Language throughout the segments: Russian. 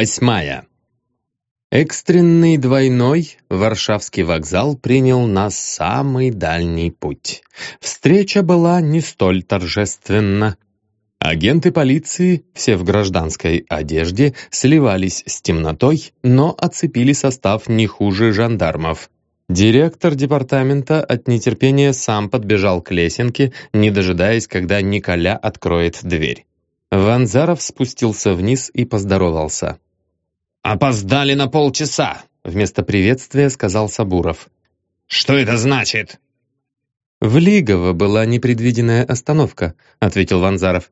Восьмая Экстренный двойной Варшавский вокзал принял на самый дальний путь. Встреча была не столь торжественна. Агенты полиции, все в гражданской одежде, сливались с темнотой, но оцепили состав не хуже жандармов. Директор департамента от нетерпения сам подбежал к лесенке, не дожидаясь, когда Николя откроет дверь. Ванзаров спустился вниз и поздоровался. «Опоздали на полчаса!» Вместо приветствия сказал Сабуров. «Что это значит?» «В Лигово была непредвиденная остановка», — ответил Ванзаров.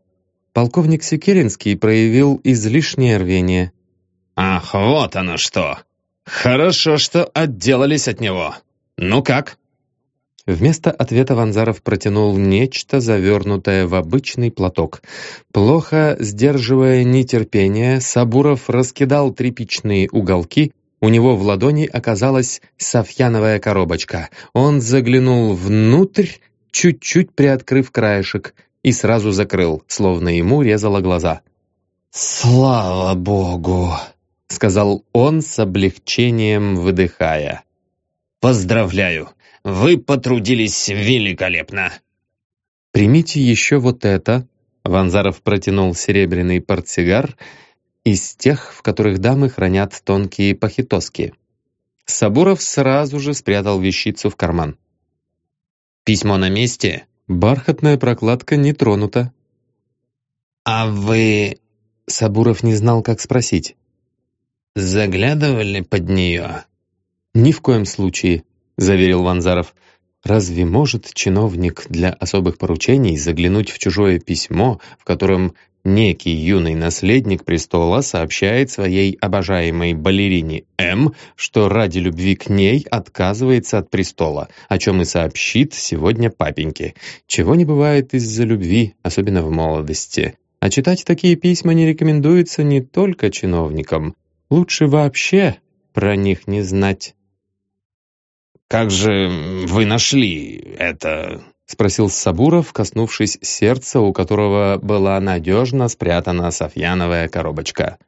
Полковник Секеринский проявил излишнее рвение. «Ах, вот оно что! Хорошо, что отделались от него. Ну как?» Вместо ответа Ванзаров протянул нечто, завернутое в обычный платок. Плохо сдерживая нетерпение, Сабуров раскидал тряпичные уголки, у него в ладони оказалась софьяновая коробочка. Он заглянул внутрь, чуть-чуть приоткрыв краешек, и сразу закрыл, словно ему резало глаза. «Слава Богу!» — сказал он с облегчением, выдыхая. «Поздравляю! Вы потрудились великолепно!» «Примите еще вот это!» Ванзаров протянул серебряный портсигар из тех, в которых дамы хранят тонкие пахитоски. Сабуров сразу же спрятал вещицу в карман. «Письмо на месте?» Бархатная прокладка не тронута. «А вы...» Сабуров не знал, как спросить. «Заглядывали под нее?» «Ни в коем случае», — заверил Ванзаров. «Разве может чиновник для особых поручений заглянуть в чужое письмо, в котором некий юный наследник престола сообщает своей обожаемой балерине М, что ради любви к ней отказывается от престола, о чем и сообщит сегодня папеньке. Чего не бывает из-за любви, особенно в молодости. А читать такие письма не рекомендуется не только чиновникам. Лучше вообще про них не знать. «Как же вы нашли это?» — спросил Сабуров, коснувшись сердца, у которого была надежно спрятана Софьяновая коробочка.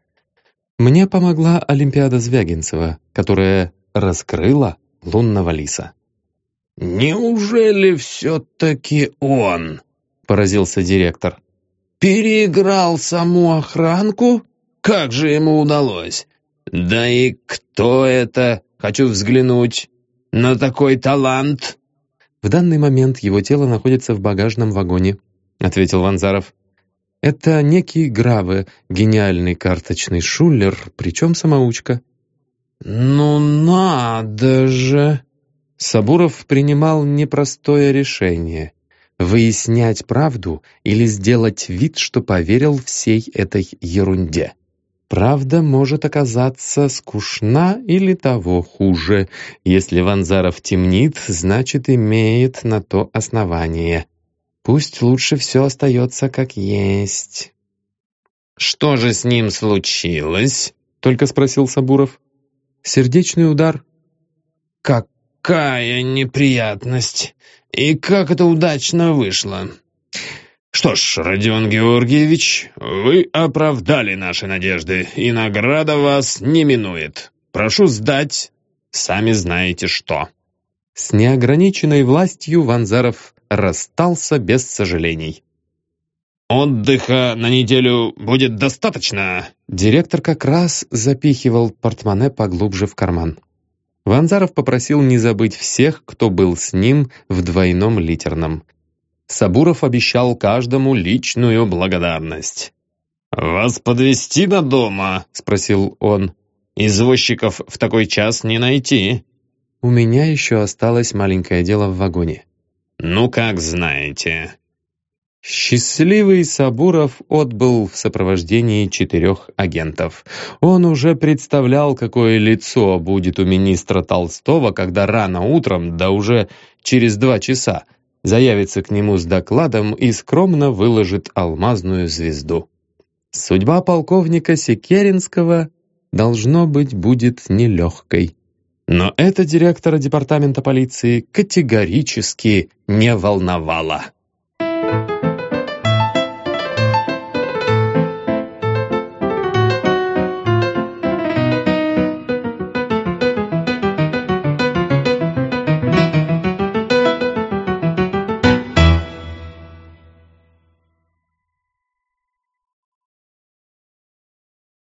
«Мне помогла Олимпиада Звягинцева, которая раскрыла лунного лиса». «Неужели все-таки он?» — поразился директор. «Переиграл саму охранку? Как же ему удалось? Да и кто это? Хочу взглянуть» на такой талант?» «В данный момент его тело находится в багажном вагоне», — ответил Ванзаров. «Это некий Граве, гениальный карточный шулер, причем самоучка». «Ну надо же!» Сабуров принимал непростое решение — выяснять правду или сделать вид, что поверил всей этой ерунде. Правда может оказаться скучна или того хуже. Если Ванзаров темнит, значит, имеет на то основание. Пусть лучше все остается как есть. «Что же с ним случилось?» — только спросил Сабуров. «Сердечный удар». «Какая неприятность! И как это удачно вышло!» «Что ж, Родион Георгиевич, вы оправдали наши надежды, и награда вас не минует. Прошу сдать, сами знаете что». С неограниченной властью Ванзаров расстался без сожалений. «Отдыха на неделю будет достаточно?» Директор как раз запихивал портмоне поглубже в карман. Ванзаров попросил не забыть всех, кто был с ним в двойном литерном – Сабуров обещал каждому личную благодарность. «Вас подвести до дома?» — спросил он. «Извозчиков в такой час не найти». «У меня еще осталось маленькое дело в вагоне». «Ну, как знаете». Счастливый Сабуров отбыл в сопровождении четырех агентов. Он уже представлял, какое лицо будет у министра Толстого, когда рано утром, да уже через два часа, заявится к нему с докладом и скромно выложит алмазную звезду. Судьба полковника Секеринского, должно быть, будет нелегкой. Но это директора департамента полиции категорически не волновало.